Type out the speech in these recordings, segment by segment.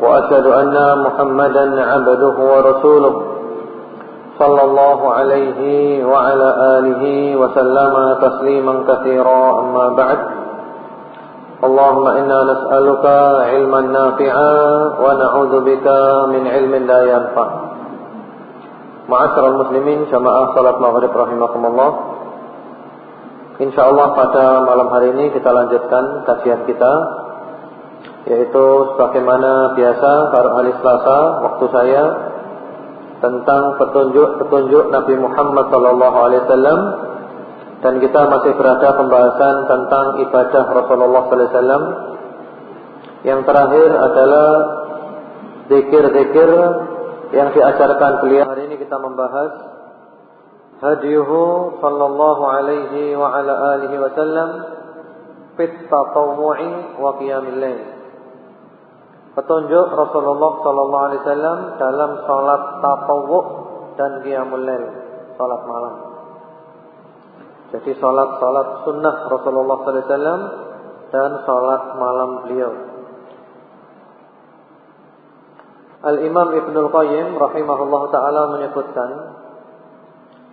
وأشهد أن محمدا عبده ورسوله صلى الله عليه وعلى آله وسلم تسليما كثيرا أما بعد اللهم إنا نسألك علما نافعا ونعوذ بك من علم لا ينفع معاشر المسلمين جماعة صلاة maghrib rahimakumullah InsyaAllah pada malam hari ini kita lanjutkan kajian kita yaitu sebagaimana biasa pada hari Selasa waktu saya Tentang petunjuk-petunjuk Nabi Muhammad SAW Dan kita masih berada pembahasan tentang ibadah Rasulullah SAW Yang terakhir adalah Zikir-zikir yang diajarkan beliau. Hari ini kita membahas hadiyuhu sallallahu alaihi wa ala alihi wasallam fit tatawwu'i wa qiyamil lail petunjuk Rasulullah sallallahu alaihi wasallam dalam sholat tatawwu dan qiyamul lail, salat malam. Jadi sholat sholat sunnah Rasulullah sallallahu alaihi wasallam dan sholat malam beliau. Al-Imam Ibnul Qayyim rahimahullah taala menyebutkan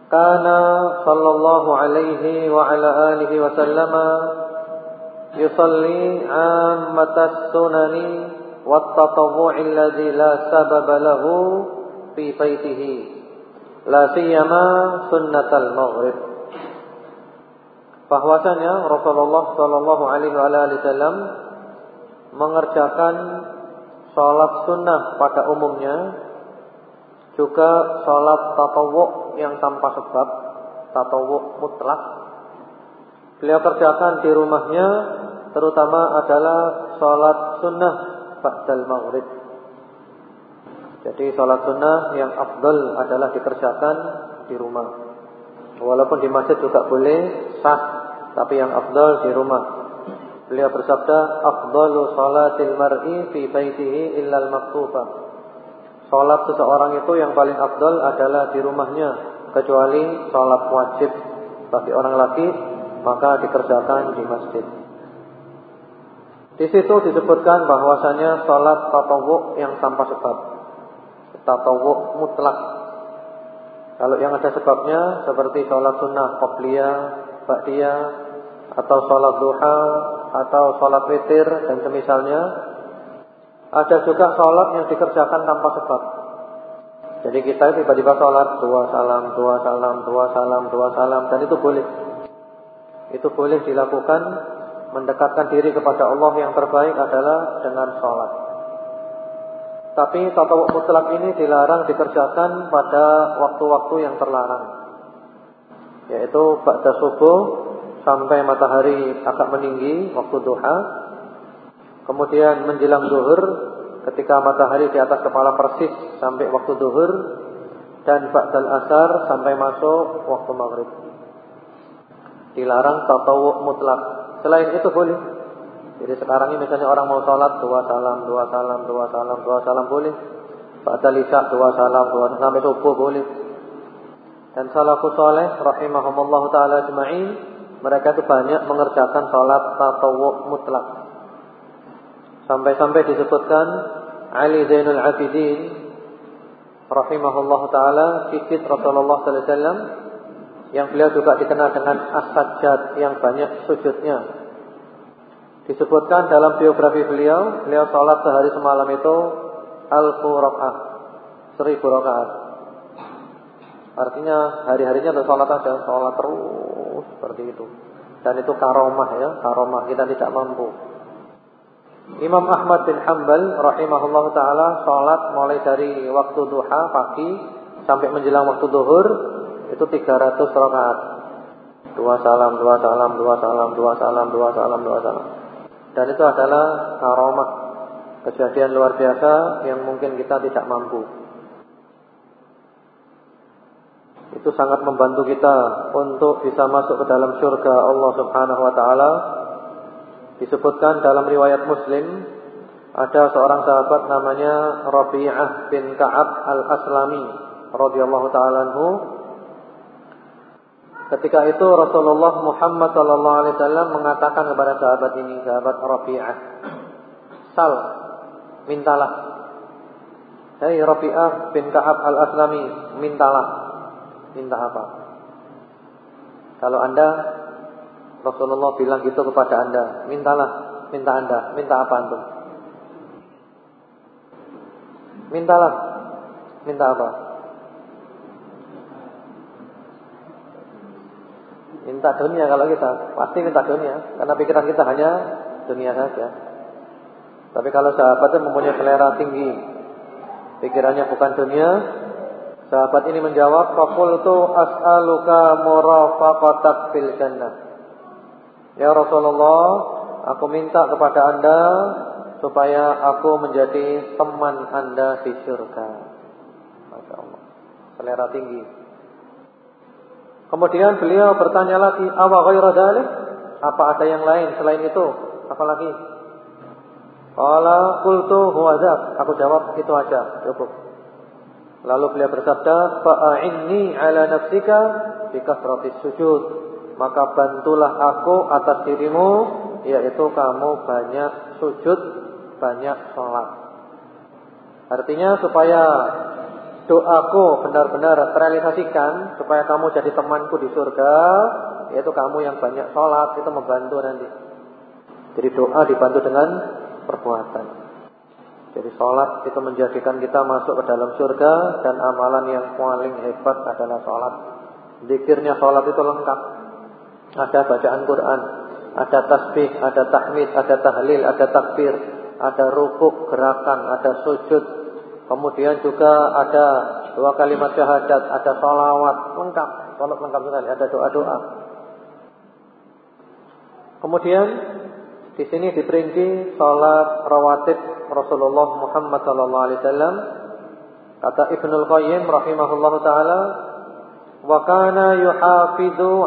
Kana sallallahu alaihi wa ala alihi wa sallama yusalli ammatas sunani والتطوع الذي لا سبب له في بيته لا سيما سنة المغرب bahwasanya Rasulullah Shallallahu Alaihi Wasallam mengerjakan sholat sunnah pada umumnya, juga sholat tatawuk yang tanpa sebab tatawuk mutlak beliau kerjakan di rumahnya terutama adalah sholat sunnah ba'dal maghrib. Jadi sholat sunnah yang afdal adalah dikerjakan di rumah. Walaupun di masjid juga boleh sah tapi yang afdal di rumah. Beliau bersabda afdalu sholatil mar'i fi baitihi illal maktubah Sholat seseorang itu yang paling afdal adalah di rumahnya Kecuali sholat wajib bagi orang laki Maka dikerjakan di masjid Di situ disebutkan bahwasanya sholat tatawuk yang tanpa sebab Tatawuk mutlak Kalau yang ada sebabnya Seperti sholat sunnah Qobliyah, Ba'diyah Atau sholat duha Atau sholat witir dan semisalnya ada juga sholat yang dikerjakan tanpa sebab. Jadi kita tiba-tiba sholat dua salam, dua salam, dua salam, dua salam dan itu boleh. Itu boleh dilakukan mendekatkan diri kepada Allah yang terbaik adalah dengan sholat. Tapi tatawuk mutlak ini dilarang dikerjakan pada waktu-waktu yang terlarang. Yaitu ba'da subuh sampai matahari agak meninggi waktu duha Kemudian menjelang zuhur ketika matahari di atas kepala persis sampai waktu zuhur dan ba'dal asar sampai masuk waktu maghrib. Dilarang tatawuk mutlak. Selain itu boleh. Jadi sekarang ini misalnya orang mau sholat dua salam, dua salam, dua salam, dua salam boleh. Ba'dal isya dua salam, dua salam sampai subuh boleh. Dan salafus soleh rahimahumullah taala ajma'in mereka itu banyak mengerjakan sholat tatawuk mutlak. Sampai-sampai disebutkan Ali Zainul Abidin rahimahullah taala cicit Rasulullah sallallahu alaihi wasallam yang beliau juga dikenal dengan as-sajjad yang banyak sujudnya. Disebutkan dalam biografi beliau, beliau sholat sehari semalam itu alfu rakaat, seribu rakaat. Artinya hari-harinya ada sholat aja, sholat terus seperti itu. Dan itu karomah ya, karomah kita tidak mampu. Imam Ahmad bin Hanbal rahimahullah taala salat mulai dari waktu duha pagi sampai menjelang waktu zuhur itu 300 rakaat. Dua salam, dua salam, dua salam, dua salam, dua salam, dua salam. Dan itu adalah karomah. kejadian luar biasa yang mungkin kita tidak mampu. Itu sangat membantu kita untuk bisa masuk ke dalam surga Allah Subhanahu wa taala. Disebutkan dalam riwayat Muslim ada seorang sahabat namanya Rabi'ah bin Ka'ab Al-Aslami radhiyallahu taala anhu. Ketika itu Rasulullah Muhammad sallallahu alaihi wasallam mengatakan kepada sahabat ini, sahabat Rabi'ah, "Sal, mintalah." Hei Rabi'ah bin Ka'ab Al-Aslami, mintalah. Minta apa? Kalau Anda Rasulullah bilang gitu kepada Anda, mintalah, minta Anda, minta apa antum? Mintalah. Minta apa? Minta dunia kalau kita pasti minta dunia, karena pikiran kita hanya dunia saja. Tapi kalau sahabat itu mempunyai selera tinggi, pikirannya bukan dunia, sahabat ini menjawab, "Faqultu as'aluka murafaqatak fil jannah." Ya Rasulullah, aku minta kepada Anda supaya aku menjadi teman Anda di surga. Masya Allah. Selera tinggi. Kemudian beliau bertanya lagi, "Awa ghairu dzalik?" Apa ada yang lain selain itu? Apa lagi? Qala qultu huwa Aku jawab itu aja, cukup. Lalu beliau bersabda, "Fa'inni 'ala nafsika bi kasratis sujud." Maka bantulah aku atas dirimu yaitu kamu banyak sujud banyak sholat. Artinya supaya doaku benar-benar terrealisasikan, supaya kamu jadi temanku di surga, yaitu kamu yang banyak sholat, itu membantu nanti. Jadi doa dibantu dengan perbuatan. Jadi sholat itu menjadikan kita masuk ke dalam surga dan amalan yang paling hebat adalah sholat. Dikirnya sholat itu lengkap. Ada bacaan Quran, ada tasbih, ada tahmid, ada tahlil, ada takbir, ada rukuk, gerakan, ada sujud, kemudian juga ada dua kalimat syahadat, ada salawat, lengkap, salat lengkap sekali, ada doa-doa. Kemudian di sini diperinci salat rawatib Rasulullah Muhammad sallallahu alaihi wasallam. Kata Ibnul Qayyim rahimahullah taala, "Wa kana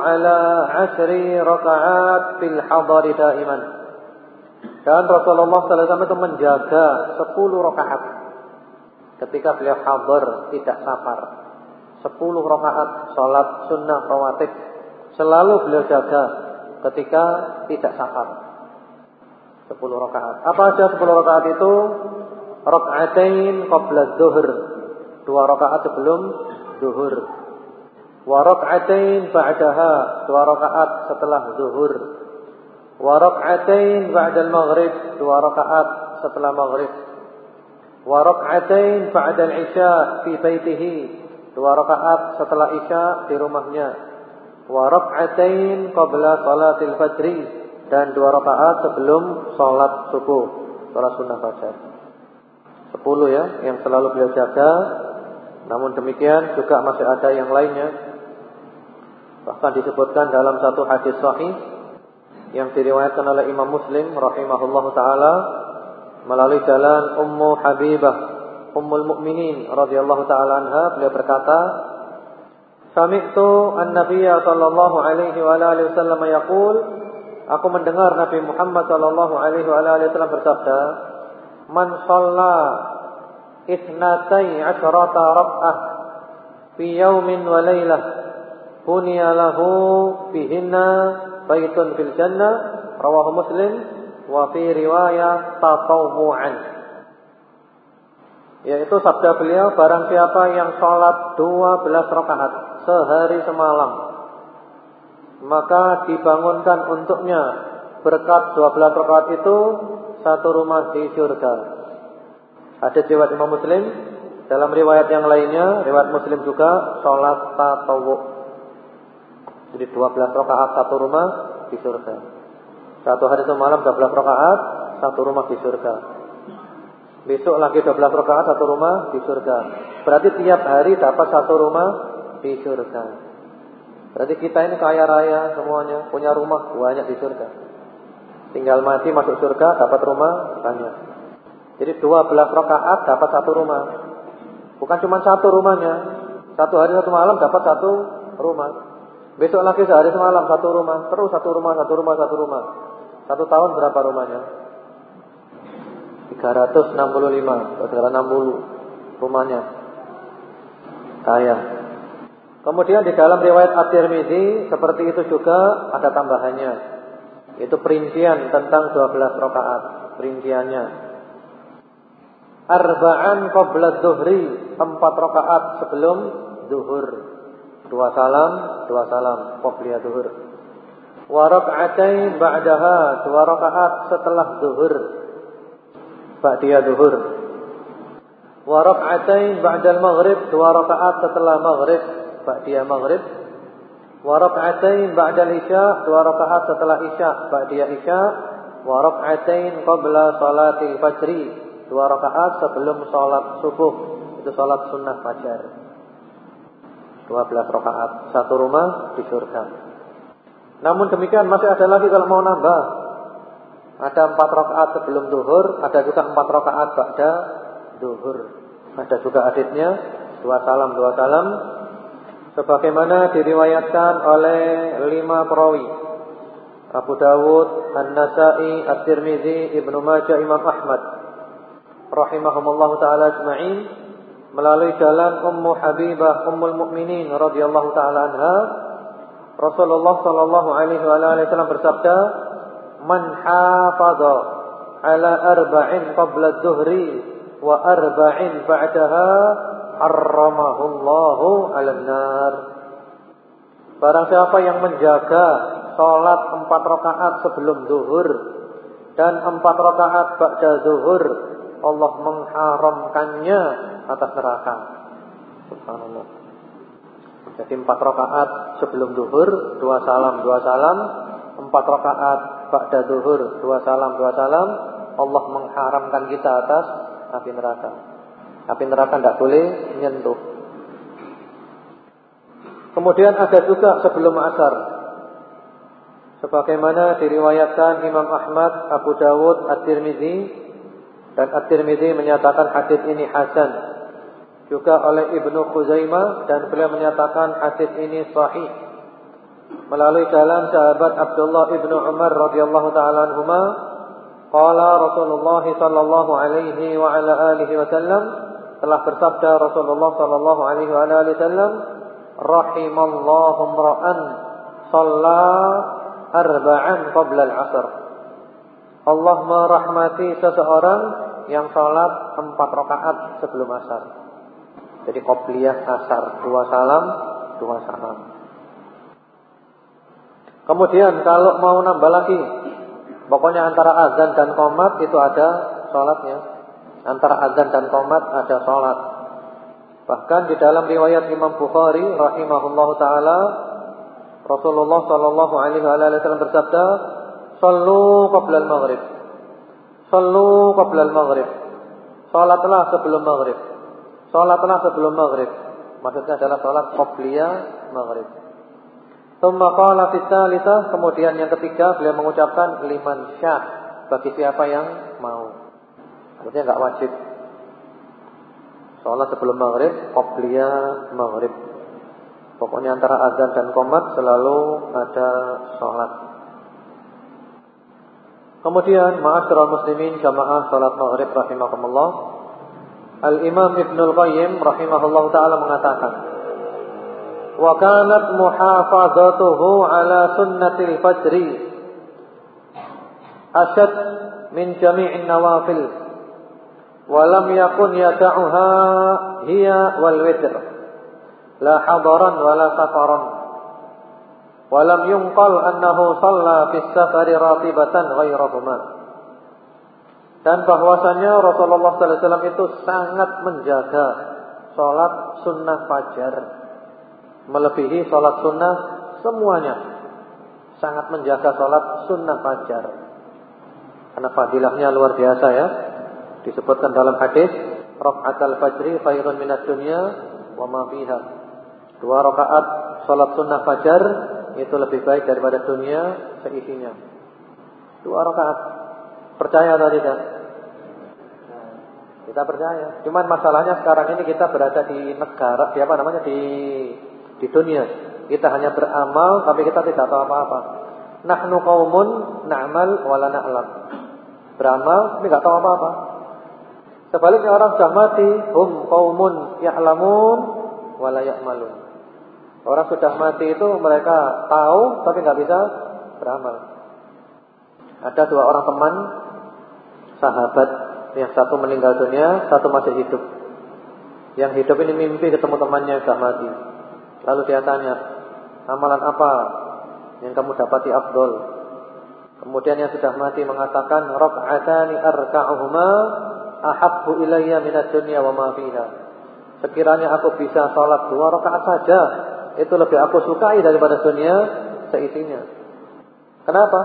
ala asri raka'at fil hadari daiman." Dan Rasulullah SAW itu menjaga 10 rakaat ketika beliau hadir tidak safar. 10 rakaat salat sunnah rawatib selalu beliau jaga ketika tidak safar. 10 rakaat. Apa aja 10 rakaat itu? Rakaatain qabla zuhur. Dua rakaat sebelum zuhur. Wa rakaatain ba'daha. Dua rakaat setelah zuhur. Wa rak'atain ba'da al-maghrib, dua rakaat setelah maghrib. Wa rak'atain ba'da al-isya fi baitihi, dua rakaat setelah isya di rumahnya. Wa rak'atain qabla salatil fajri dan dua rakaat sebelum salat subuh, salat sunnah fajar. Sepuluh ya yang selalu beliau jaga. Namun demikian juga masih ada yang lainnya. Bahkan disebutkan dalam satu hadis sahih yang diriwayatkan oleh Imam Muslim rahimahullah taala melalui jalan Ummu Habibah Ummul Mukminin radhiyallahu taala anha beliau berkata Sami'tu an-nabiy sallallahu alaihi wa alihi wasallam yaqul Aku mendengar Nabi Muhammad sallallahu alaihi wa alihi wasallam bersabda Man shalla ithnatai asyrata rab'ah fi yawmin wa laylah buniya lahu bihinna baitun fil jannah rawahu Muslim wa fi riwayah tatawwu'an yaitu sabda beliau barang siapa yang sholat 12 rakaat sehari semalam maka dibangunkan untuknya berkat 12 rakaat itu satu rumah di surga. Ada riwayat Imam Muslim dalam riwayat yang lainnya, riwayat Muslim juga sholat tatawwu jadi 12 rakaat satu rumah di surga. Satu hari semalam 12 rakaat satu rumah di surga. Besok lagi 12 rakaat satu rumah di surga. Berarti tiap hari dapat satu rumah di surga. Berarti kita ini kaya raya semuanya, punya rumah banyak di surga. Tinggal mati masuk surga dapat rumah banyak. Jadi 12 rakaat dapat satu rumah. Bukan cuma satu rumahnya. Satu hari satu malam dapat satu rumah. Besok lagi sehari semalam satu rumah. Terus satu rumah, satu rumah, satu rumah. Satu tahun berapa rumahnya? 365, 360 rumahnya. Kaya. Kemudian di dalam riwayat At-Tirmizi seperti itu juga ada tambahannya. Itu perincian tentang 12 rakaat, perinciannya. Arba'an qabla dhuhri, empat rakaat sebelum zuhur. Dua salam, dua salam qabla zuhur. Wa rak'atain ba'daha, dua rakaat setelah zuhur. Ba'diya zuhur. Wa rak'atain ba'dal maghrib, dua rakaat setelah maghrib ba'diyah maghrib wa rak'atain ba'dal isya dua rakaat setelah isya ba'diyah isya wa rak'atain qabla salatil fajri dua rakaat sebelum salat subuh itu salat sunnah fajar 12 rakaat satu rumah di surga. Namun demikian masih ada lagi kalau mau nambah. Ada empat rakaat sebelum duhur ada juga empat rakaat ba'da duhur. Ada juga aditnya dua salam dua salam. Sebagaimana diriwayatkan oleh lima perawi. Abu Dawud, An-Nasa'i, At-Tirmizi, Ibnu Majah, Imam Ahmad. Rahimahumullah taala ajma'in melalui jalan Ummu Habibah Ummul Mukminin radhiyallahu taala anha Rasulullah sallallahu alaihi wasallam bersabda man hafadha ala arba'in qabla adh-dhuhri wa arba'in ba'daha harramahullahu alam nar. Barang siapa yang menjaga sholat empat rakaat sebelum zuhur dan empat rakaat ba'da zuhur, Allah mengharamkannya atas neraka. Subhanallah. Jadi empat rakaat sebelum zuhur, dua salam, dua salam, empat rakaat ba'da zuhur, dua salam, dua salam, Allah mengharamkan kita atas api neraka. Api neraka tidak boleh menyentuh. Kemudian ada juga sebelum asar. Sebagaimana diriwayatkan Imam Ahmad, Abu Dawud, At-Tirmizi dan At-Tirmizi menyatakan hadis ini hasan. Juga oleh Ibnu Khuzaimah dan beliau menyatakan hadis ini sahih. Melalui jalan sahabat Abdullah Ibnu Umar radhiyallahu taala anhuma, qala Rasulullah sallallahu alaihi wa ala alihi wasallam telah bersabda Rasulullah sallallahu alaihi wasallam rahimallahu ra'an shalla arba'an qabla al-'asr Allah merahmati seseorang yang salat empat rakaat sebelum asar. Jadi qobliyah asar, dua salam, dua salam. Kemudian kalau mau nambah lagi, pokoknya antara azan dan qomat itu ada salatnya. Antara azan dan qomat ada sholat. Bahkan di dalam riwayat Imam Bukhari rahimahullahu taala Rasulullah sallallahu alaihi wasallam bersabda, "Shallu qabla al-maghrib." Shallu qabla al-maghrib. Salatlah sebelum maghrib. Salatlah sebelum maghrib. Maksudnya adalah salat qabliyah maghrib. Tsumma qala fi kemudian yang ketiga beliau mengucapkan liman syah bagi siapa yang mau. Artinya nggak wajib. Sholat sebelum maghrib, qobliyah maghrib. Pokoknya antara azan dan komat selalu ada sholat. Kemudian ma'asyiral muslimin jamaah sholat maghrib rahimakumullah. Al-Imam Ibnu Al-Qayyim rahimahullah taala mengatakan, "Wa kanat muhafazatuhu ala sunnatil fajri ashad min jami'in nawafil." walam yakun yada'uha hiya wal witr la hadaran wala safaran walam yunqal annahu shalla fi safari ratibatan ghairahuma dan bahwasanya Rasulullah sallallahu alaihi wasallam itu sangat menjaga salat sunnah fajar melebihi salat sunnah semuanya sangat menjaga salat sunnah fajar karena fadilahnya luar biasa ya disebutkan dalam hadis al fajri khairun minat dunya wa ma fiha. Dua rakaat salat sunnah fajar itu lebih baik daripada dunia seisinya. Dua rakaat. Percaya atau tidak? Kita percaya. Cuman masalahnya sekarang ini kita berada di negara, di apa namanya di di dunia. Kita hanya beramal tapi kita tidak tahu apa-apa. Nahnu qaumun na'mal wa la na'lam. Beramal tapi enggak tahu apa-apa. Sebaliknya orang sudah mati, hum qaumun ya'lamun wa la ya'malun. Orang sudah mati itu mereka tahu tapi enggak bisa beramal. Ada dua orang teman sahabat yang satu meninggal dunia, satu masih hidup. Yang hidup ini mimpi ketemu temannya yang sudah mati. Lalu dia tanya, amalan apa yang kamu dapati afdol? Kemudian yang sudah mati mengatakan, Rok'atani arka'uhuma ahabbu ilayya minat dunya wa ma fiha. Sekiranya aku bisa sholat dua rakaat saja, itu lebih aku sukai daripada dunia seisinya. Kenapa?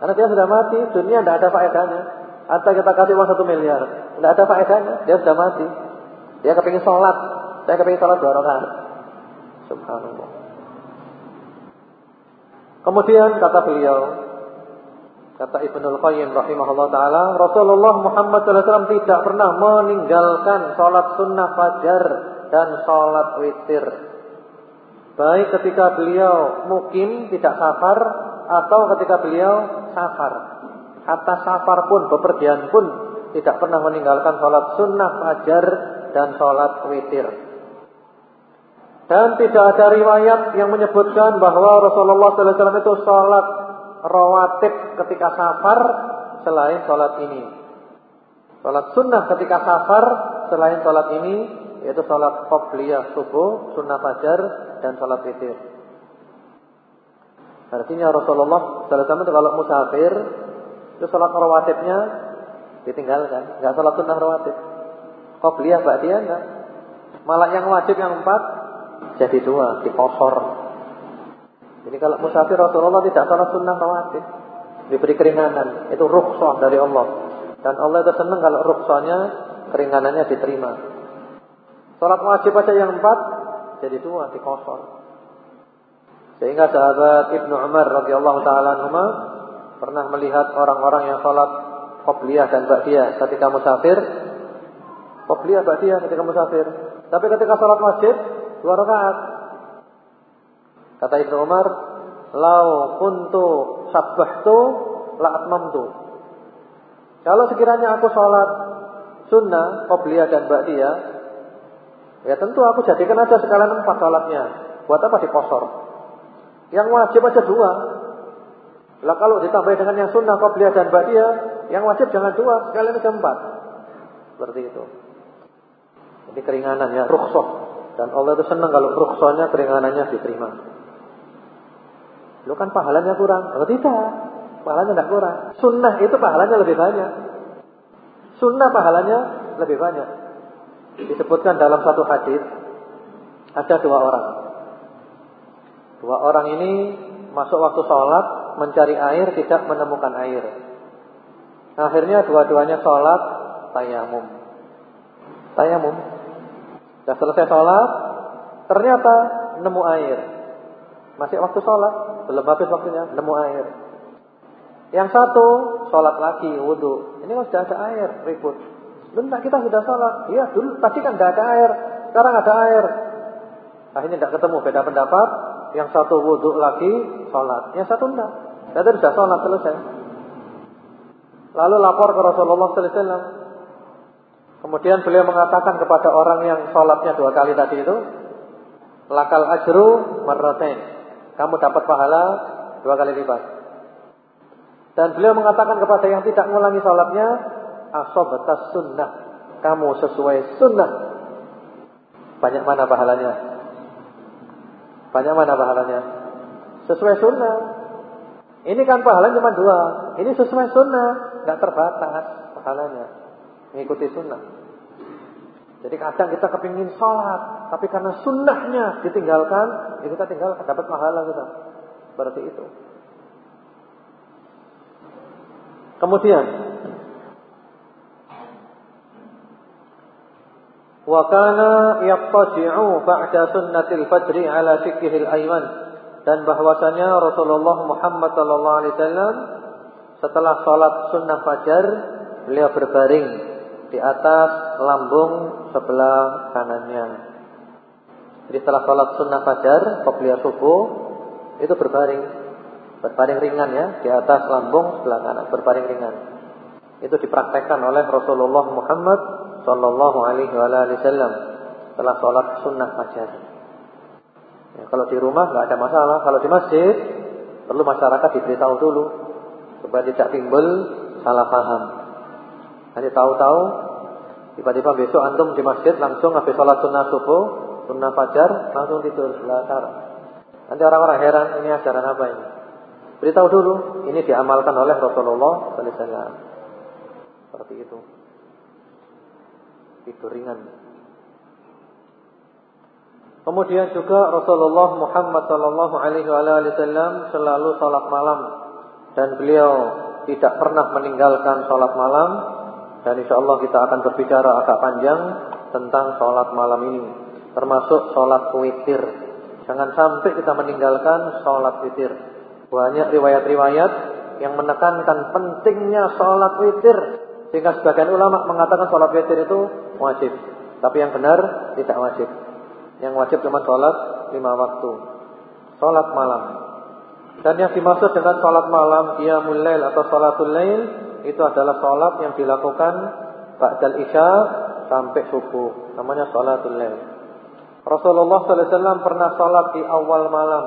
Karena dia sudah mati, dunia tidak ada faedahnya. Atau kita kasih uang satu miliar, tidak ada faedahnya, dia sudah mati. Dia kepingin sholat, saya kepingin sholat dua rakaat. Subhanallah. Kemudian kata beliau, kata Ibnul Qayyim rahimahullah taala, Rasulullah Muhammad SAW tidak pernah meninggalkan sholat sunnah fajar dan sholat witir. Baik ketika beliau mukim tidak safar atau ketika beliau safar. Hatta safar pun, bepergian pun tidak pernah meninggalkan sholat sunnah fajar dan sholat witir. Dan tidak ada riwayat yang menyebutkan bahwa Rasulullah SAW itu sholat rawatib ketika safar selain sholat ini. Sholat sunnah ketika safar selain sholat ini yaitu sholat qobliyah subuh, sunnah fajar dan sholat witir. Artinya Rasulullah SAW itu kalau musafir itu sholat rawatibnya ditinggalkan, nggak sholat sunnah rawatib. Qobliyah dia enggak. Malah yang wajib yang empat jadi dua, dikosor. Jadi kalau musafir Rasulullah tidak salah sunnah rawatib, diberi keringanan, itu rukhsah dari Allah. Dan Allah itu senang kalau rukhsahnya keringanannya diterima. Salat wajib aja yang empat, jadi dua, dikosor. Sehingga sahabat Ibnu Umar radhiyallahu taala pernah melihat orang-orang yang salat qobliyah dan ba'diyah ketika musafir. Qobliyah ba'diyah ketika musafir. Tapi ketika salat wajib dua rakaat. Kata Ibnu Umar, "Lau kuntu sabbahtu la atmamtu." Kalau sekiranya aku sholat sunnah, qobliyah dan ba'diyah, ya tentu aku jadikan aja sekalian empat sholatnya. Buat apa dikosor? Yang wajib aja dua. Lah kalau ditambah dengan yang sunnah, qobliyah dan ba'diyah, yang wajib jangan dua, sekalian aja empat. Seperti itu. Jadi keringanan ya, rukhsah. Dan Allah itu senang kalau rukhsahnya keringanannya diterima. Lu kan pahalanya kurang. Oh tidak. Pahalanya tidak kurang. Sunnah itu pahalanya lebih banyak. Sunnah pahalanya lebih banyak. Disebutkan dalam satu hadis ada dua orang. Dua orang ini masuk waktu sholat mencari air tidak menemukan air. Akhirnya dua-duanya sholat tayamum. Tayamum sudah selesai sholat, ternyata nemu air. Masih waktu sholat, belum habis waktunya, nemu air. Yang satu sholat lagi, wudhu. Ini kan sudah ada air, ribut. Bentar kita sudah sholat. Iya dulu tadi kan tidak ada air, sekarang ada air. Akhirnya tidak ketemu, beda pendapat. Yang satu wudhu lagi, sholat. Yang satu tidak. Tadi sudah sholat selesai. Lalu lapor ke Rasulullah Sallallahu Alaihi Wasallam. Kemudian beliau mengatakan kepada orang yang sholatnya dua kali tadi itu, lakal ajru marratain. Kamu dapat pahala dua kali lipat. Dan beliau mengatakan kepada yang tidak mengulangi sholatnya, asobatas sunnah. Kamu sesuai sunnah. Banyak mana pahalanya? Banyak mana pahalanya? Sesuai sunnah. Ini kan pahalanya cuma dua. Ini sesuai sunnah, nggak terbatas pahalanya mengikuti sunnah. Jadi kadang kita kepingin sholat, tapi karena sunnahnya ditinggalkan, ya kita tinggalkan, dapat pahala kita. Seperti itu. Kemudian, wa kana ba'da sunnatil fajri ala fikhil ayman dan bahwasanya Rasulullah Muhammad sallallahu alaihi wasallam setelah salat sunnah fajar beliau berbaring di atas lambung sebelah kanannya. Jadi setelah sholat sunnah fajar, qobliyah subuh, itu berbaring. Berbaring ringan ya, di atas lambung sebelah kanan, berbaring ringan. Itu dipraktekkan oleh Rasulullah Muhammad Sallallahu Alaihi Wasallam setelah sholat sunnah fajar. Ya, kalau di rumah nggak ada masalah. Kalau di masjid perlu masyarakat diberitahu dulu supaya tidak timbul salah paham. Nanti tahu-tahu tiba-tiba besok antum di masjid langsung habis sholat sunnah subuh, sunnah fajar langsung tidur sebelah cara. Nanti orang-orang heran ini ajaran apa ini? Beritahu dulu, ini diamalkan oleh Rasulullah Sallallahu Alaihi Wasallam. Seperti itu. Tidur ringan. Kemudian juga Rasulullah Muhammad sallallahu alaihi wasallam selalu salat malam dan beliau tidak pernah meninggalkan salat malam dan insyaallah kita akan berbicara agak panjang tentang salat malam ini termasuk salat witir. Jangan sampai kita meninggalkan salat witir. Banyak riwayat-riwayat yang menekankan pentingnya salat witir sehingga sebagian ulama mengatakan salat witir itu wajib. Tapi yang benar tidak wajib. Yang wajib cuma sholat lima waktu. Sholat malam. Dan yang dimaksud dengan sholat malam, dia mulail atau sholatul lail, itu adalah sholat yang dilakukan ba'dal isya sampai subuh. Namanya sholatul lail. Rasulullah SAW pernah sholat di awal malam,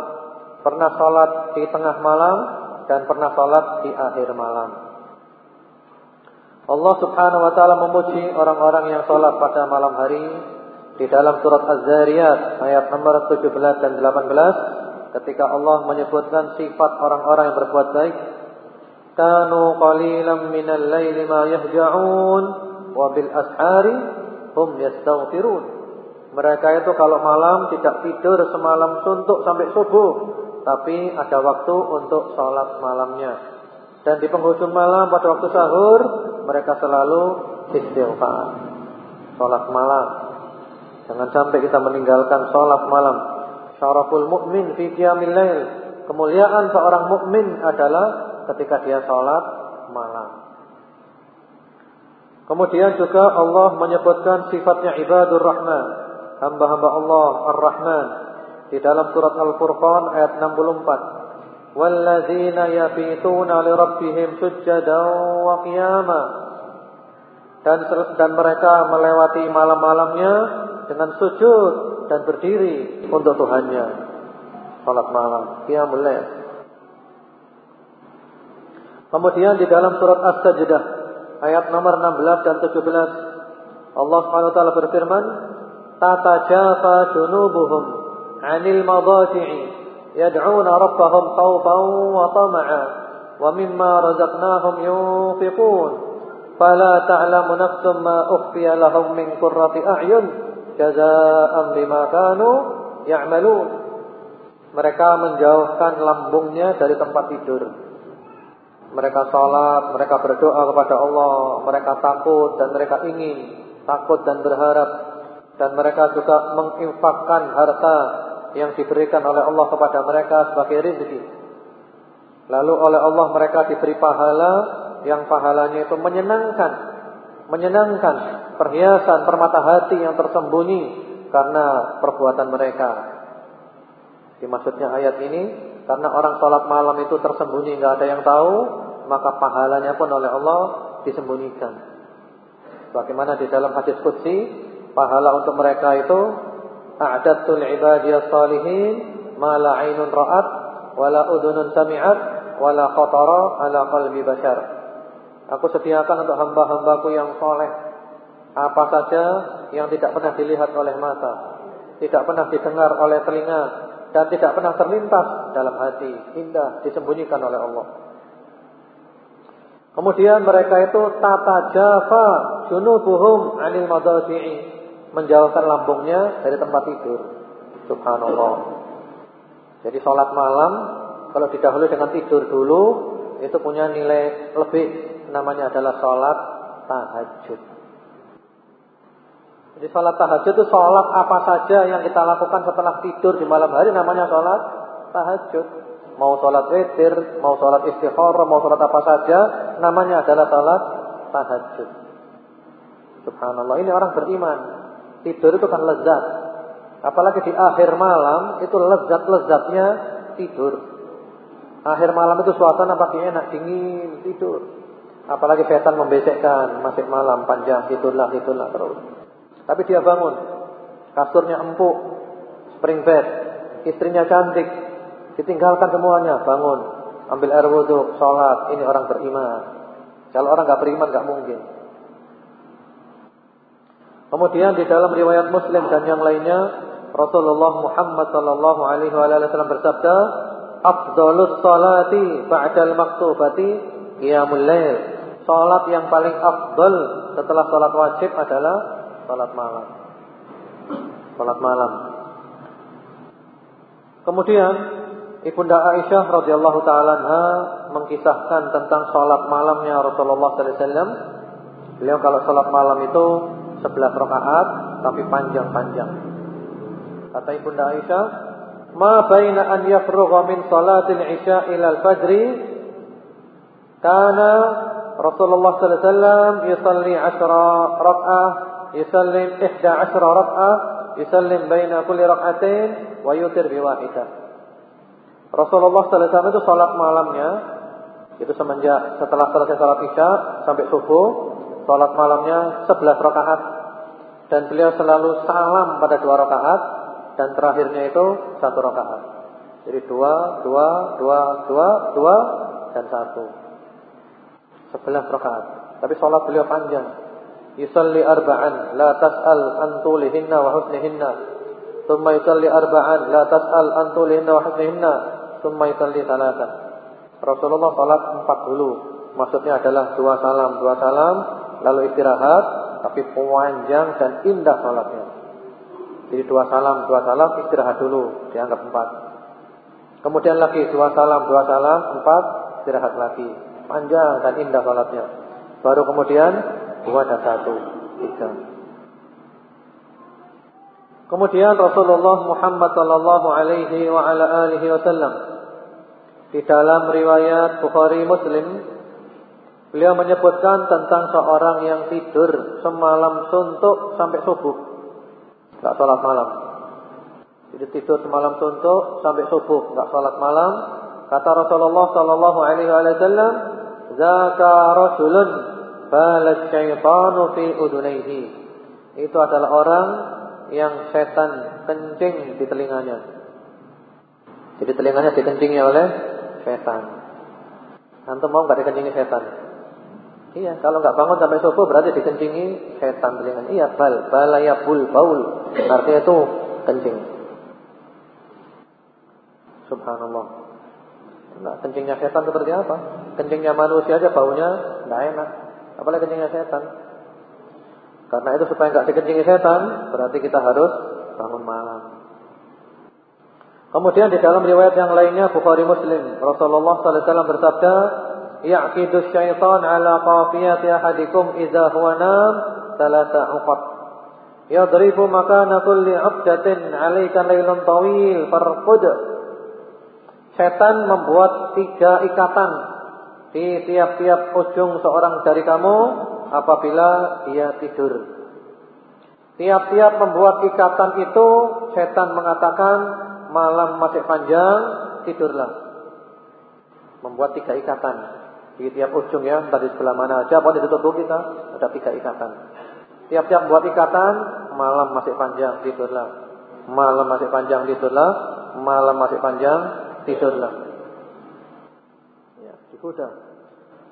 pernah sholat di tengah malam, dan pernah sholat di akhir malam. Allah Subhanahu wa taala memuji orang-orang yang sholat pada malam hari di dalam surat Az-Zariyat ayat nomor 17 dan 18 ketika Allah menyebutkan sifat orang-orang yang berbuat baik kanu qalilan minal laili ma yahja'un wa bil ashari hum yastaghfirun mereka itu kalau malam tidak tidur semalam suntuk sampai subuh tapi ada waktu untuk sholat malamnya. Dan di penghujung malam pada waktu sahur mereka selalu istighfar sholat malam Jangan sampai kita meninggalkan sholat malam. Syaraful mukmin fi qiyamil lail. Kemuliaan seorang mukmin adalah ketika dia sholat malam. Kemudian juga Allah menyebutkan sifatnya ibadur rahman. Hamba-hamba Allah ar-Rahman. Di dalam surat Al-Furqan ayat 64. Walladzina yabituna li rabbihim sujjadan wa qiyama. Dan dan mereka melewati malam-malamnya dengan sujud dan berdiri untuk Tuhannya. Salat malam, qiyamul lail. Kemudian di dalam surat As-Sajdah ayat nomor 16 dan 17 Allah Subhanahu wa taala berfirman, "Tatajafa junubuhum 'anil madaji'i yad'una rabbahum khawfan wa tama'a wa mimma razaqnahum yunfiqun." Fala ta'lamu nafsun ma ukhfiya lahum min qurrati a'yun jazaa'an bima kanu ya'malun. Mereka menjauhkan lambungnya dari tempat tidur. Mereka salat, mereka berdoa kepada Allah, mereka takut dan mereka ingin, takut dan berharap dan mereka juga menginfakkan harta yang diberikan oleh Allah kepada mereka sebagai rezeki. Lalu oleh Allah mereka diberi pahala yang pahalanya itu menyenangkan, menyenangkan perhiasan permata hati yang tersembunyi karena perbuatan mereka. Dimaksudnya ayat ini karena orang sholat malam itu tersembunyi nggak ada yang tahu, maka pahalanya pun oleh Allah disembunyikan. Bagaimana di dalam hadis qudsi, pahala untuk mereka itu a'datul ibadiyas salihin ma la 'ainun ra'at wala udhunun sami'at wala khatara ala qalbi bashar. Aku sediakan untuk hamba-hambaku yang soleh apa saja yang tidak pernah dilihat oleh mata, tidak pernah didengar oleh telinga, dan tidak pernah terlintas dalam hati, indah disembunyikan oleh Allah. Kemudian mereka itu tata jafa junubuhum anil madaji'i, menjauhkan lambungnya dari tempat tidur. Subhanallah. Jadi sholat malam kalau didahului dengan tidur dulu itu punya nilai lebih namanya adalah sholat tahajud. Jadi sholat tahajud itu sholat apa saja yang kita lakukan setelah tidur di malam hari namanya sholat tahajud. Mau sholat witir, mau sholat istighfar, mau sholat apa saja namanya adalah sholat tahajud. Subhanallah, ini orang beriman. Tidur itu kan lezat. Apalagi di akhir malam itu lezat-lezatnya tidur. Akhir malam itu suasana pagi enak, dingin, tidur. Apalagi setan membesekkan masih malam panjang, tidurlah, tidurlah terus. Tapi dia bangun. Kasurnya empuk, spring bed, istrinya cantik, ditinggalkan semuanya, bangun, ambil air wudhu, sholat. Ini orang beriman. Kalau orang nggak beriman nggak mungkin. Kemudian di dalam riwayat Muslim dan yang lainnya Rasulullah Muhammad sallallahu alaihi wasallam bersabda, "Afdhalus salati ba'dal maktubati qiyamul lail." Salat yang paling afdal setelah salat wajib adalah salat malam. Salat malam. Kemudian Ibunda Aisyah radhiyallahu taala mengkisahkan tentang salat malamnya Rasulullah sallallahu alaihi wasallam. Beliau kalau salat malam itu 11 rakaat tapi panjang-panjang. Kata Ibunda Aisyah, "Ma baina an yafrugha min salatil isya ila al-fajr kana Rasulullah sallallahu alaihi wasallam yusalli 10 rak'ah, 11 rak'ah, yusallim baina kulli rak'atain wa yutir bi wahidah." Rasulullah wasallam itu salat malamnya itu semenjak setelah selesai salat Isya sampai subuh Salat malamnya 11 rakaat dan beliau selalu salam pada dua rakaat dan terakhirnya itu satu rakaat. Jadi dua, dua, dua, dua, dua dan satu. Sebelas rakaat. Tapi sholat beliau panjang. Yusalli arba'an la tas'al an tulihinna wa husnihinna. Thumma yusalli arba'an la tas'al an tulihinna wa husnihinna. Thumma yusalli salatan. Rasulullah sholat empat dulu. Maksudnya adalah dua salam, dua salam, lalu istirahat, tapi panjang dan indah sholatnya. Jadi dua salam, dua salam, istirahat dulu, dianggap empat. Kemudian lagi dua salam, dua salam, empat, istirahat lagi. Panjang dan indah sholatnya. Baru kemudian dan satu, tiga. Kemudian Rasulullah Muhammad sallallahu alaihi wa ala alihi wasallam di dalam riwayat Bukhari Muslim Beliau menyebutkan tentang seorang yang tidur semalam suntuk sampai subuh. Enggak salat malam. Jadi tidur semalam suntuk sampai subuh, enggak salat malam. Kata Rasulullah sallallahu alaihi wasallam, "Zaka rajulun balat syaitanu fi udunaihi." Itu adalah orang yang setan kencing di telinganya. Jadi telinganya dikencingi oleh setan. Antum mau enggak dikencingi setan? Iya, kalau nggak bangun sampai subuh berarti dikencingi setan telinga. Iya, bal, balaya bul, baul. Artinya itu kencing. Subhanallah. Nah, kencingnya setan seperti apa? Kencingnya manusia aja baunya nggak enak. Apalagi kencingnya setan. Karena itu supaya nggak dikencingi setan, berarti kita harus bangun malam. Kemudian di dalam riwayat yang lainnya Bukhari Muslim, Rasulullah sallallahu alaihi wasallam bersabda, ya'qidu syaitan ala qafiyati ahadikum idza huwa nam thalatha uqad yadribu makana kulli 'abdatin 'alaika laylun tawil farqud Setan membuat tiga ikatan di tiap-tiap ujung seorang dari kamu apabila dia tidur. Tiap-tiap membuat ikatan itu setan mengatakan malam masih panjang, tidurlah. Membuat tiga ikatan. Di tiap ujung ya, entah di sebelah mana aja, pokoknya di tubuh kita ada tiga ikatan. Tiap-tiap buat ikatan, malam masih panjang, tidurlah. Malam masih panjang, tidurlah. Malam masih panjang, tidurlah.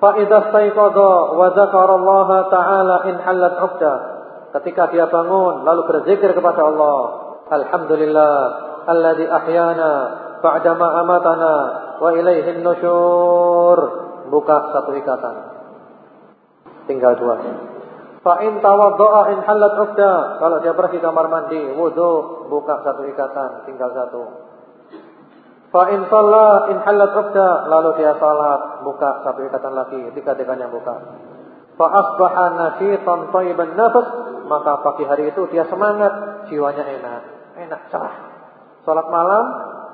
Idza staiqadha wa Allah ta'ala in halat 'uqda. Ketika dia bangun lalu berzikir kepada Allah, Alhamdulillah alladzi ahyana ba'dama amatana wa ilaihin nusyur buka satu ikatan. Tinggal dua. Fa in tawaddaa in halat uqda. Kalau dia pergi kamar mandi, wudu, buka satu ikatan, tinggal satu. Fa in shalla in halat uqda. Lalu dia salat, buka satu ikatan lagi, tiga-tiganya buka. Fa asbaha nashitan thayyiban nafas, maka pagi hari itu dia semangat, jiwanya enak, enak cerah. Salat malam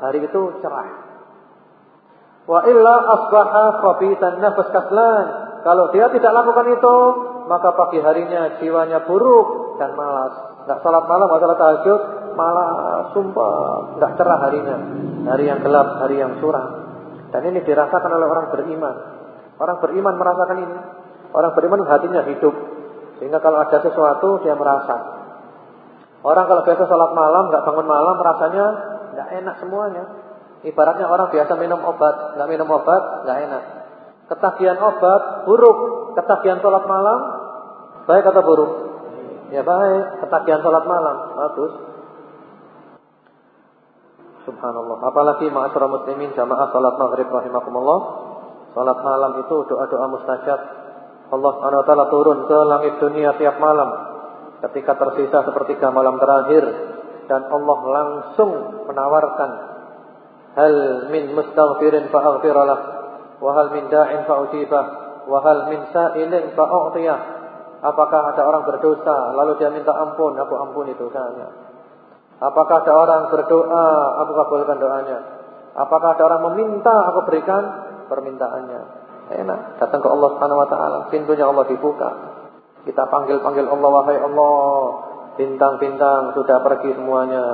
hari itu cerah. Wa illa asbaha khabitan nafas kaslan. Kalau dia tidak lakukan itu, maka pagi harinya jiwanya buruk dan malas. Enggak salat malam, enggak salat tahajud, malah sumpah enggak cerah harinya. Hari yang gelap, hari yang suram. Dan ini dirasakan oleh orang beriman. Orang beriman merasakan ini. Orang beriman hatinya hidup. Sehingga kalau ada sesuatu dia merasa. Orang kalau biasa sholat malam, nggak bangun malam, rasanya nggak enak semuanya. Ibaratnya orang biasa minum obat, nggak minum obat, nggak enak. Ketagihan obat buruk, ketagihan sholat malam baik atau buruk? Ya baik, ketagihan sholat malam bagus. Subhanallah. Apalagi ma'asyara muslimin jamaah salat maghrib rahimakumullah. Salat malam itu doa-doa mustajab. Allah taala turun ke langit dunia tiap malam ketika tersisa sepertiga malam terakhir dan Allah langsung menawarkan hal min mustaghfirin fa'aghfiralah wa hal min da'in fa'ujibah wa hal min sa'ilin fa'u'tiyah apakah ada orang berdosa lalu dia minta ampun aku ampuni dosanya Apakah ada orang berdoa, aku kabulkan doanya. Apakah ada orang meminta, aku berikan permintaannya. Enak, datang ke Allah Subhanahu taala, pintunya Allah dibuka. Kita panggil-panggil Allah, wahai Allah. Bintang-bintang sudah pergi semuanya.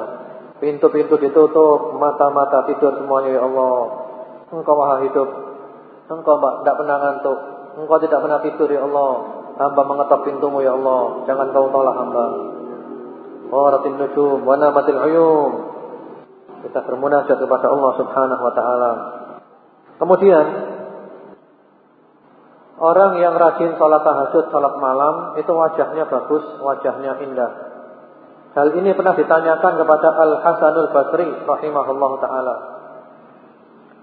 Pintu-pintu ditutup, mata-mata tidur semuanya ya Allah. Engkau Maha hidup. Engkau tidak pernah ngantuk. Engkau tidak pernah tidur ya Allah. Hamba mengetok pintumu ya Allah. Jangan kau tolak hamba. Waratin nujum wa namatil uyum. Kita bermunajat kepada Allah Subhanahu wa taala. Kemudian orang yang rajin salat tahajud, salat malam itu wajahnya bagus, wajahnya indah. Hal ini pernah ditanyakan kepada Al Hasanul Basri rahimahullah taala.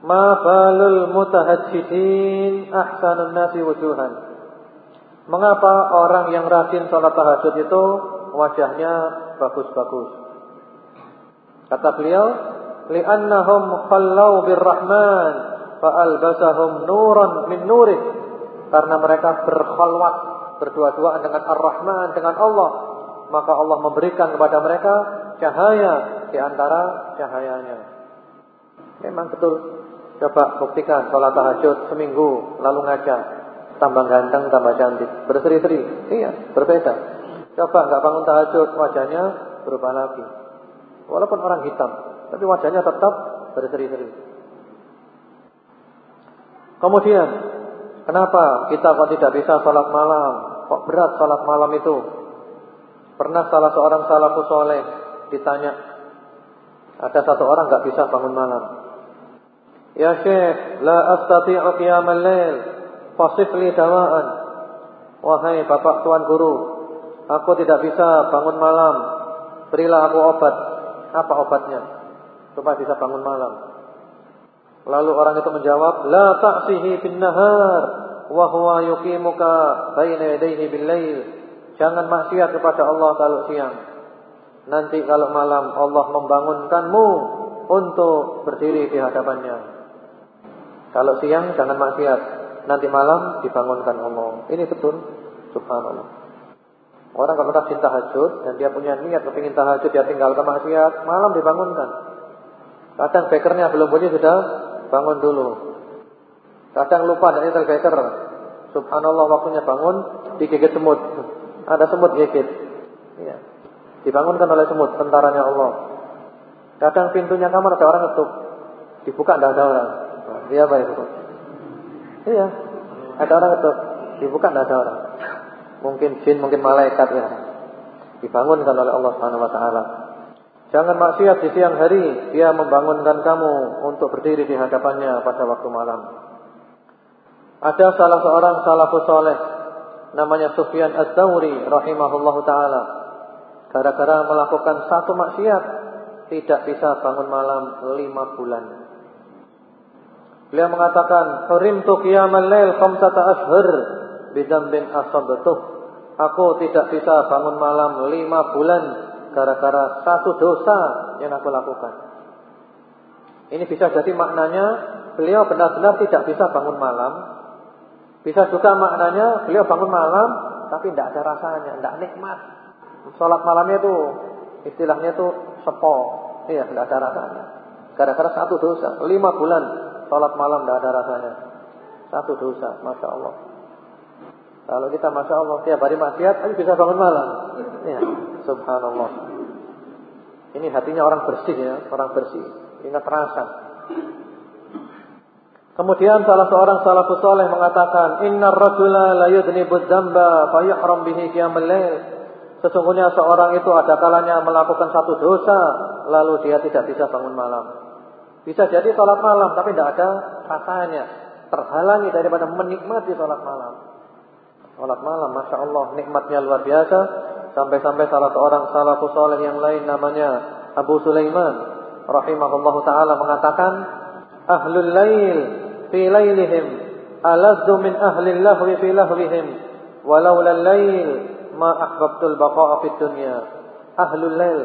Ma balul mutahajjidin ahsanun nasi wujuhan. Mengapa orang yang rajin salat tahajud itu wajahnya bagus-bagus. Kata beliau, li'annahum khallau birrahman fa'albasahum nuran min nurih. Karena mereka berkhalwat, berdua-duaan dengan Ar-Rahman, dengan Allah, maka Allah memberikan kepada mereka cahaya di antara cahayanya. Memang betul. Coba buktikan sholat tahajud seminggu lalu ngajak tambah ganteng, tambah cantik, berseri-seri. Iya, berbeda. Coba nggak bangun tahajud, wajahnya berubah lagi. Walaupun orang hitam, tapi wajahnya tetap berseri-seri. Kemudian, kenapa kita kok tidak bisa salat malam? Kok berat salat malam itu? Pernah salah seorang salafus soleh ditanya, ada satu orang nggak bisa bangun malam. Ya Syekh, la astati'u qiyamal lail, fasif li dawaan. Wahai Bapak Tuan Guru, Aku tidak bisa bangun malam. Berilah aku obat. Apa obatnya? Supaya bisa bangun malam. Lalu orang itu menjawab, La ta'sihi bin nahar wa huwa yuqimuka baina yadayhi bil lail. Jangan maksiat kepada Allah kalau siang. Nanti kalau malam Allah membangunkanmu untuk berdiri di hadapannya. Kalau siang jangan maksiat, nanti malam dibangunkan Allah. Ini betul, subhanallah. Orang kalau rajin tahajud dan dia punya niat kepingin tahajud dia tinggal ke maksiat, malam dibangunkan. Kadang bekernya belum bunyi sudah bangun dulu. Kadang lupa dan itu beker. Subhanallah waktunya bangun digigit semut. Ada semut gigit. Iya. Dibangunkan oleh semut tentaranya Allah. Kadang pintunya kamar ada orang ketuk. Dibuka tidak ada orang. Dia apa itu? Iya. Ada orang ketuk. Dibuka tidak ada orang mungkin jin, mungkin malaikat ya. Dibangunkan oleh Allah Subhanahu wa taala. Jangan maksiat di siang hari, dia membangunkan kamu untuk berdiri di hadapannya pada waktu malam. Ada salah seorang salafus saleh namanya Sufyan Az-Zawri rahimahullahu taala. Gara-gara melakukan satu maksiat tidak bisa bangun malam lima bulan. Beliau mengatakan, "Hurimtu qiyamal lail khamsata ashhur bidambin asabtuh." Aku tidak bisa bangun malam lima bulan gara-gara satu dosa yang aku lakukan. Ini bisa jadi maknanya beliau benar-benar tidak bisa bangun malam. Bisa juga maknanya beliau bangun malam tapi tidak ada rasanya, tidak nikmat. Sholat malamnya itu istilahnya itu sepo, iya tidak ada rasanya. Gara-gara satu dosa, lima bulan sholat malam tidak ada rasanya. Satu dosa, masya Allah. Kalau kita masya Allah tiap hari maksiat, tapi bisa bangun malam. Ya, subhanallah. Ini hatinya orang bersih ya, orang bersih. Ingat terasa. Kemudian salah seorang salafus saleh mengatakan, "Innar rajula la yudnibu dzamba fa yahram bihi lail." Sesungguhnya seorang itu ada kalanya melakukan satu dosa, lalu dia tidak bisa bangun malam. Bisa jadi salat malam tapi tidak ada rasanya, terhalangi daripada menikmati salat malam. Salat malam, masya Allah, nikmatnya luar biasa. Sampai-sampai salah seorang salafus saleh yang lain namanya Abu Sulaiman rahimahullahu taala mengatakan, "Ahlul lail fi lailihim aladdu min ahli lahwi fi lahwihim walaula al-lail ma baqa'a fid dunya ahlul lail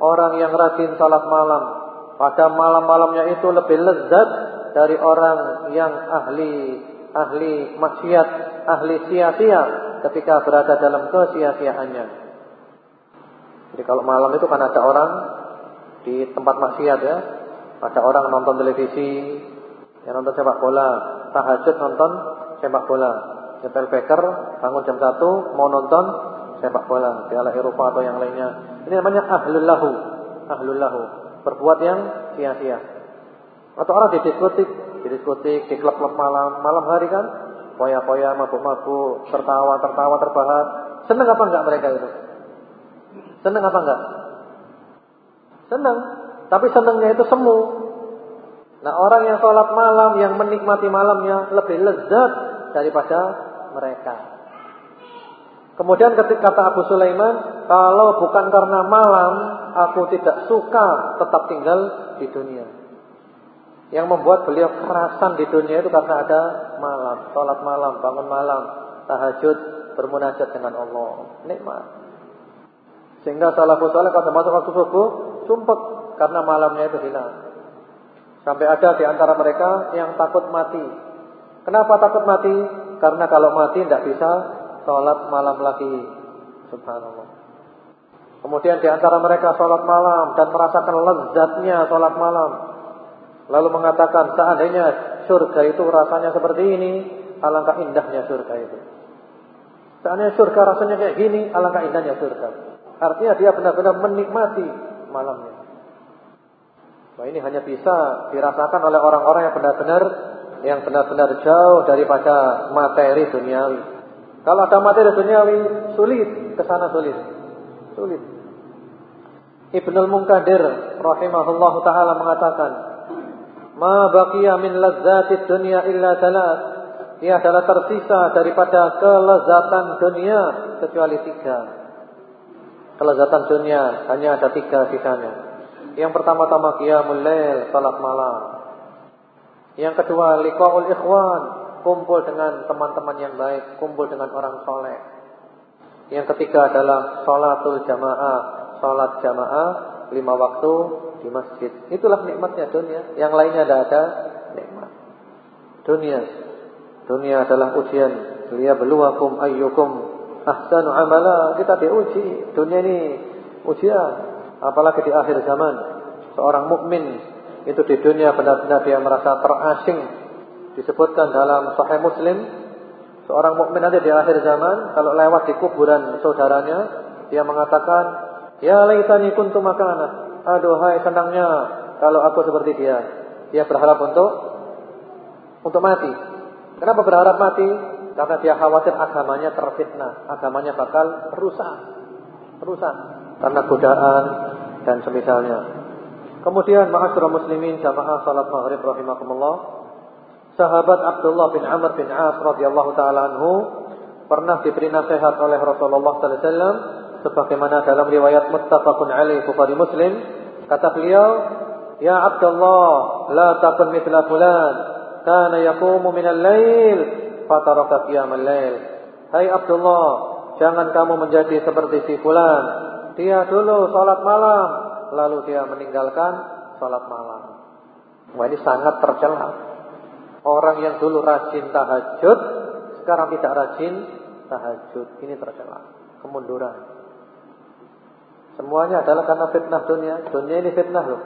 orang yang rajin salat malam pada malam-malamnya itu lebih lezat dari orang yang ahli ahli maksiat ahli sia-sia ketika berada dalam kesia-siaannya jadi kalau malam itu kan ada orang di tempat maksiat ya ada orang nonton televisi yang nonton sepak bola, tahajud nonton sepak bola. Nyetel beker, bangun jam 1 mau nonton sepak bola, piala Eropa atau yang lainnya. Ini namanya ahlul lahu. Ahlul lahu. Berbuat yang sia-sia. Atau orang di diskotik, di diskotik, di klub-klub malam, malam hari kan, poya-poya, mabuk-mabuk, tertawa-tertawa, terbahak. Senang apa enggak mereka itu? Senang apa enggak? Senang. Tapi senangnya itu semu. Nah orang yang sholat malam, yang menikmati malamnya lebih lezat daripada mereka. Kemudian ketika kata Abu Sulaiman, kalau bukan karena malam, aku tidak suka tetap tinggal di dunia. Yang membuat beliau kerasan di dunia itu karena ada malam, sholat malam, bangun malam, tahajud, bermunajat dengan Allah. Nikmat. Sehingga salah saleh kalau masuk waktu subuh, sumpah karena malamnya itu hilang. Sampai ada di antara mereka yang takut mati. Kenapa takut mati? Karena kalau mati tidak bisa sholat malam lagi. Subhanallah. Kemudian di antara mereka sholat malam dan merasakan lezatnya sholat malam. Lalu mengatakan seandainya surga itu rasanya seperti ini, alangkah indahnya surga itu. Seandainya surga rasanya kayak gini, alangkah indahnya surga. Artinya dia benar-benar menikmati malamnya. Nah ini hanya bisa dirasakan oleh orang-orang yang benar-benar yang benar-benar jauh daripada materi duniawi. Kalau ada materi duniawi sulit ke sana sulit. Sulit. Ibnul Munkadir rahimahullah taala mengatakan, "Ma baqiya min ladzati dunya illa talat." Adalah tersisa daripada kelezatan dunia kecuali tiga. Kelezatan dunia hanya ada tiga sisanya. Yang pertama-tama qiyamul lail, salat malam. Yang kedua liqaul ikhwan, kumpul dengan teman-teman yang baik, kumpul dengan orang soleh. Yang ketiga adalah salatul jamaah, salat jamaah lima waktu di masjid. Itulah nikmatnya dunia. Yang lainnya tidak ada nikmat. Dunia. Dunia adalah ujian. Liya beluakum ayyukum ahsanu amala. Kita diuji. Dunia ini ujian. Apalagi di akhir zaman seorang mukmin itu di dunia benar-benar dia merasa terasing. Disebutkan dalam Sahih Muslim seorang mukmin nanti di akhir zaman kalau lewat di kuburan saudaranya dia mengatakan, "Ya laitani kuntu makana." Aduhai senangnya kalau aku seperti dia. Dia berharap untuk untuk mati. Kenapa berharap mati? Karena dia khawatir agamanya terfitnah, agamanya bakal rusak. Rusak karena godaan dan semisalnya. Kemudian ma'asyiral muslimin jamaah salat maghrib rahimakumullah. Sahabat Abdullah bin Amr bin As radhiyallahu taala anhu pernah diberi nasihat oleh Rasulullah sallallahu alaihi wasallam sebagaimana dalam riwayat muttafaqun alaih Bukhari Muslim kata beliau Ya Abdullah la takun mithla fulan kana yaqumu minal lail fataraka qiyamal lail Hai Abdullah jangan kamu menjadi seperti si fulan dia dulu sholat malam, lalu dia meninggalkan sholat malam. Wah ini sangat tercela. Orang yang dulu rajin tahajud, sekarang tidak rajin tahajud. Ini tercela. Kemunduran. Semuanya adalah karena fitnah dunia. Dunia ini fitnah loh.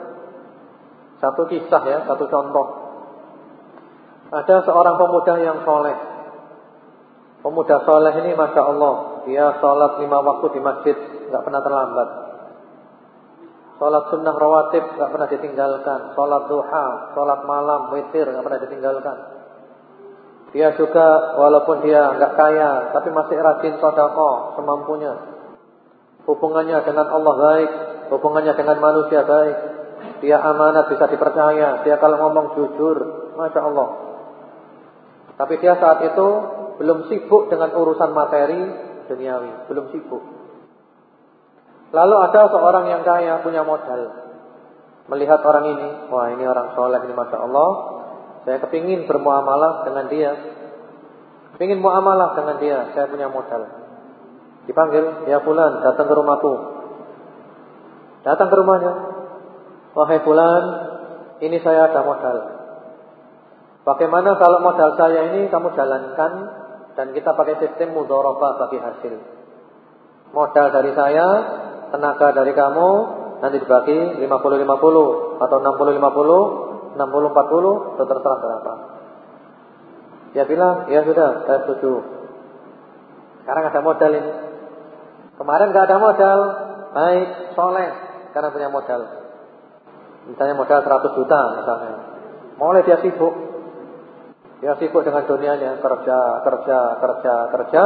Satu kisah ya, satu contoh. Ada seorang pemuda yang soleh. Pemuda soleh ini Masya Allah Dia sholat lima waktu di masjid nggak pernah terlambat Sholat sunnah rawatib nggak pernah ditinggalkan Sholat duha, sholat malam, witir nggak pernah ditinggalkan Dia juga walaupun dia nggak kaya Tapi masih rajin sodako semampunya Hubungannya dengan Allah baik Hubungannya dengan manusia baik Dia amanat bisa dipercaya Dia kalau ngomong jujur Masya Allah Tapi dia saat itu belum sibuk dengan urusan materi duniawi, belum sibuk. Lalu ada seorang yang kaya punya modal. Melihat orang ini, wah ini orang soleh ini Masya Allah. Saya kepingin bermuamalah dengan dia. Kepingin muamalah dengan dia, saya punya modal. Dipanggil, ya fulan datang ke rumahku. Datang ke rumahnya. Wahai fulan, ini saya ada modal. Bagaimana kalau modal saya ini kamu jalankan dan kita pakai sistem mudharabah bagi hasil. Modal dari saya, tenaga dari kamu nanti dibagi 50-50 atau 60-50, 60-40, itu terserah berapa. Dia bilang, ya sudah, saya setuju. Sekarang ada modal ini. Kemarin nggak ada modal, baik, soleh, karena punya modal. Misalnya modal 100 juta misalnya. Mulai dia sibuk, dia sibuk dengan dunianya, kerja, kerja, kerja, kerja.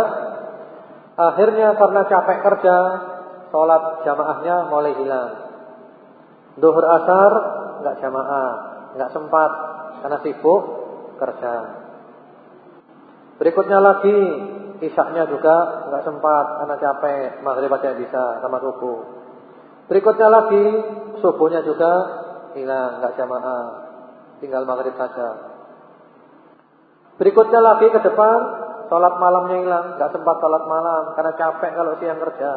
Akhirnya karena capek kerja, sholat jamaahnya mulai hilang. Duhur asar nggak jamaah, nggak sempat karena sibuk kerja. Berikutnya lagi isaknya juga nggak sempat karena capek, maghrib aja bisa sama subuh. Berikutnya lagi subuhnya juga hilang, nggak jamaah, tinggal maghrib saja. Berikutnya lagi ke depan, sholat malamnya hilang, nggak sempat sholat malam karena capek kalau siang kerja,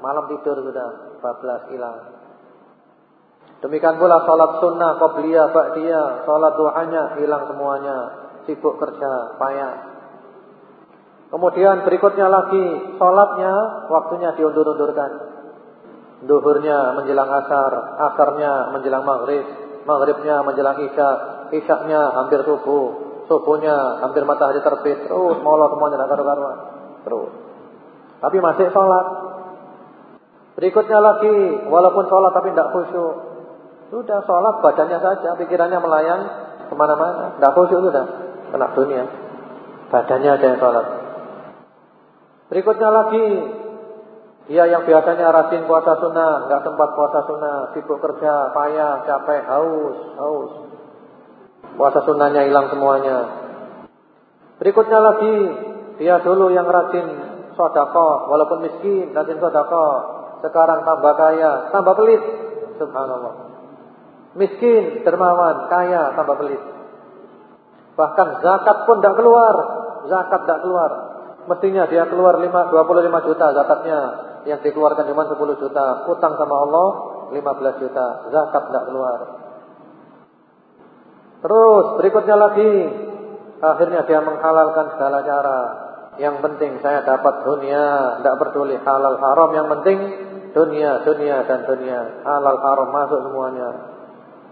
malam tidur sudah 14 hilang. Demikian pula sholat sunnah, qobliyah, ba'diyah, sholat duhanya hilang semuanya, sibuk kerja, payah. Kemudian berikutnya lagi, sholatnya waktunya diundur-undurkan. Duhurnya menjelang asar, asarnya menjelang maghrib, maghribnya menjelang isya, isyaknya hampir subuh, subuhnya hampir matahari terbit terus molot semuanya tidak karu-karuan terus. Tapi masih sholat. Berikutnya lagi walaupun sholat tapi tidak khusyuk. Sudah sholat badannya saja pikirannya melayang ke mana-mana tidak khusyuk sudah kena dunia. Badannya aja yang sholat berikutnya lagi dia yang biasanya rajin puasa sunnah nggak sempat puasa sunnah sibuk kerja payah capek haus haus Puasa sunnahnya hilang semuanya. Berikutnya lagi, dia dulu yang rajin sodako, walaupun miskin, rajin sodako. Sekarang tambah kaya, tambah pelit. Subhanallah. Miskin, dermawan, kaya, tambah pelit. Bahkan zakat pun tidak keluar. Zakat tidak keluar. Mestinya dia keluar 5, 25 juta zakatnya. Yang dikeluarkan cuma 10 juta. Utang sama Allah 15 juta. Zakat tidak keluar. Terus berikutnya lagi. Akhirnya dia menghalalkan segala cara. Yang penting saya dapat dunia. Tidak peduli halal haram. Yang penting dunia, dunia dan dunia. Halal haram masuk semuanya.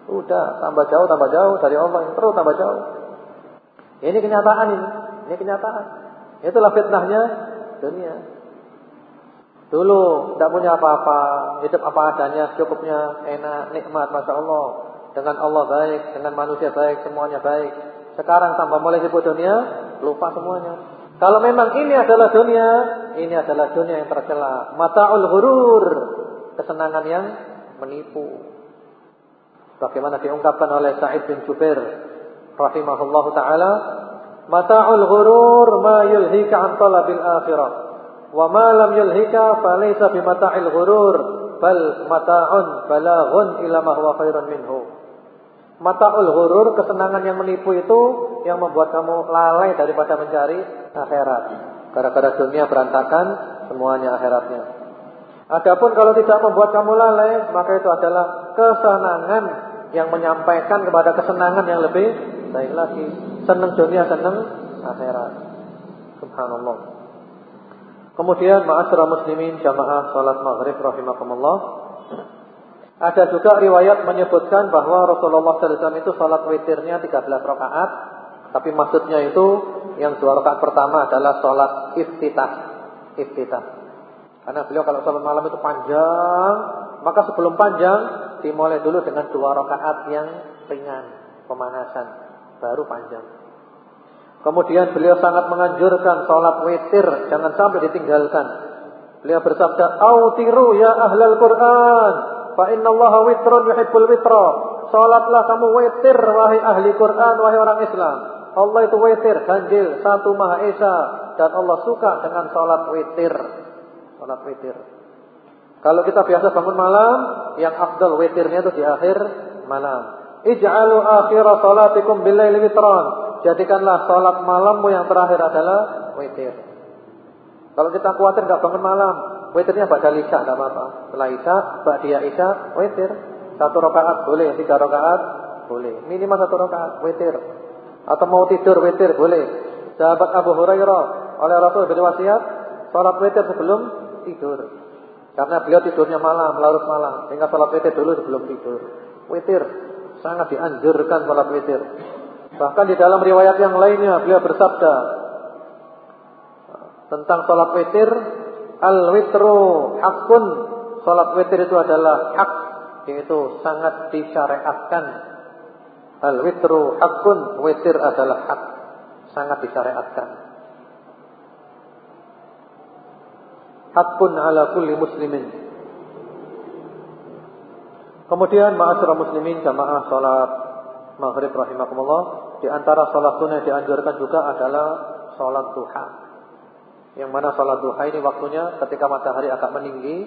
Udah tambah jauh, tambah jauh. Dari Allah yang terus tambah jauh. Ini kenyataan ini. Ini kenyataan Itulah fitnahnya dunia Dulu tidak punya apa-apa Hidup apa adanya, cukupnya Enak, nikmat, Masya Allah dengan Allah baik, dengan manusia baik, semuanya baik. Sekarang tanpa mulai sibuk dunia, lupa semuanya. Kalau memang ini adalah dunia, ini adalah dunia yang tercela. Mata'ul ghurur, kesenangan yang menipu. Bagaimana diungkapkan oleh Sa'id bin Jubair rahimahullahu taala, mata'ul ghurur ma yulhika an talabil akhirah. Wa ma lam yulhika falaysa bimata'il ghurur, bal mata'un balaghun ila ma huwa khairun minhu. Mataul ghurur, kesenangan yang menipu itu yang membuat kamu lalai daripada mencari akhirat. Gara-gara dunia berantakan, semuanya akhiratnya. Adapun kalau tidak membuat kamu lalai, maka itu adalah kesenangan yang menyampaikan kepada kesenangan yang lebih baik lagi. Senang dunia, senang akhirat. Subhanallah. Kemudian ma'asyara muslimin jamaah salat maghrib rahimakumullah. Ada juga riwayat menyebutkan bahwa Rasulullah SAW itu salat witirnya 13 rakaat Tapi maksudnya itu yang dua rakaat pertama adalah sholat iftitah. Iftitah. Karena beliau kalau sholat malam itu panjang, maka sebelum panjang dimulai dulu dengan dua rakaat yang ringan, pemanasan, baru panjang. Kemudian beliau sangat menganjurkan sholat witir, jangan sampai ditinggalkan. Beliau bersabda, "Autiru ya ahlal Quran, fa inna Allah witrun yuhibbul witra." Salatlah kamu witir wahai ahli Quran, wahai orang Islam. Allah itu witir, ganjil, satu Maha Esa dan Allah suka dengan salat witir. Salat witir. Kalau kita biasa bangun malam, yang afdal witirnya itu di akhir malam. Ij'alu akhir salatikum billaili witran. Jadikanlah salat malammu yang terakhir adalah witir. Kalau kita khawatir enggak bangun malam, witirnya badal isya enggak apa-apa. Setelah isya, ba'diyah isya, witir. Satu rakaat boleh, tiga rakaat boleh. Minimal satu rakaat witir. Atau mau tidur witir boleh. Sahabat Abu Hurairah oleh Rasul berwasiat salat witir sebelum tidur. Karena beliau tidurnya malam, larut malam, sehingga salat witir dulu sebelum tidur. Witir sangat dianjurkan salat witir. Bahkan di dalam riwayat yang lainnya beliau bersabda tentang salat witir, al-witru hakun. Salat witir itu adalah hak yaitu sangat disyariatkan. Al-witru hakun, witir adalah hak, sangat disyariatkan. Hakun ala kulli muslimin. Kemudian ma'asyara muslimin jamaah salat maghrib rahimakumullah, di antara salat sunnah dianjurkan juga adalah salat duha. Yang mana salat duha ini waktunya ketika matahari agak meninggi,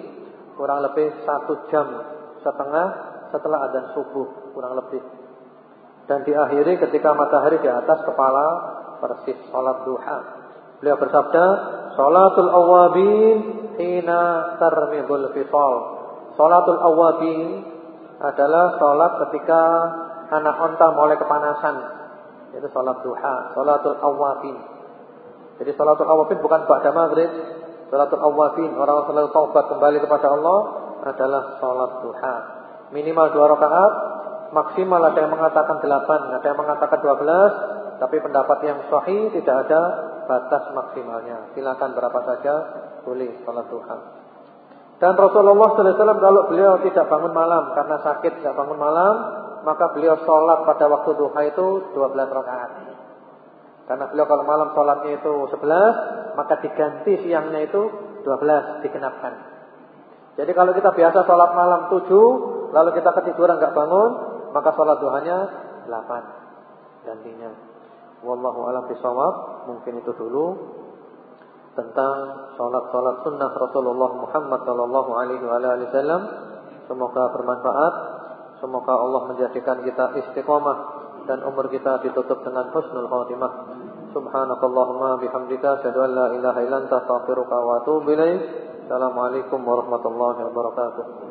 kurang lebih satu jam setengah setelah adzan subuh kurang lebih. Dan diakhiri ketika matahari di atas kepala persis salat duha. Beliau bersabda, "Salatul awabin hina tarmidul fisal." Salatul awabin adalah salat ketika anak onta mulai kepanasan. Itu salat duha, salatul awabin. Jadi salatul awabin bukan ba'da maghrib, salatul awabin orang selalu taubat kembali kepada Allah adalah sholat duha. Minimal dua rakaat, maksimal ada yang mengatakan delapan, ada yang mengatakan dua belas, tapi pendapat yang sahih tidak ada batas maksimalnya. Silakan berapa saja boleh sholat duha. Dan Rasulullah SAW kalau beliau tidak bangun malam karena sakit tidak bangun malam, maka beliau sholat pada waktu duha itu 12 rakaat. Karena beliau kalau malam sholatnya itu 11, maka diganti siangnya itu 12 dikenapkan. Jadi kalau kita biasa sholat malam tujuh, lalu kita ketiduran nggak bangun, maka sholat duhanya delapan gantinya. Wallahu a'lam bishawab. Mungkin itu dulu tentang sholat-sholat sunnah Rasulullah Muhammad Sallallahu Alaihi Wasallam. Semoga bermanfaat. Semoga Allah menjadikan kita istiqomah dan umur kita ditutup dengan husnul khatimah. Subhanakallahumma bihamdika asyhadu an la ilaha illa anta astaghfiruka wa atubu ilaik. Assalamualaikum warahmatullahi wabarakatuh.